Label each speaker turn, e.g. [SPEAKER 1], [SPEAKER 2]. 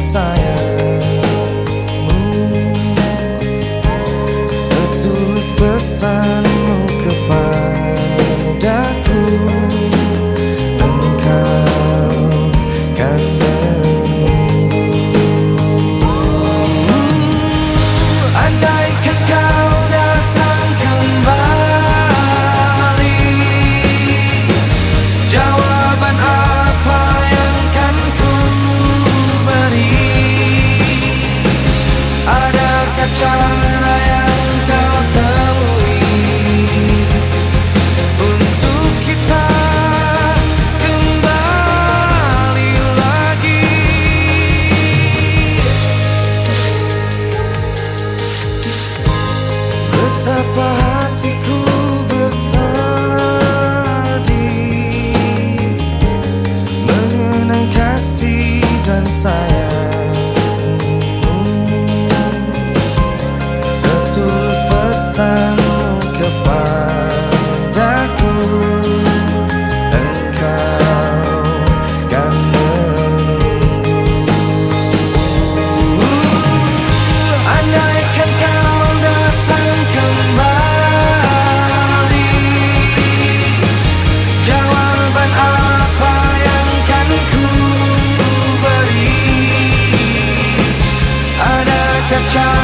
[SPEAKER 1] science. child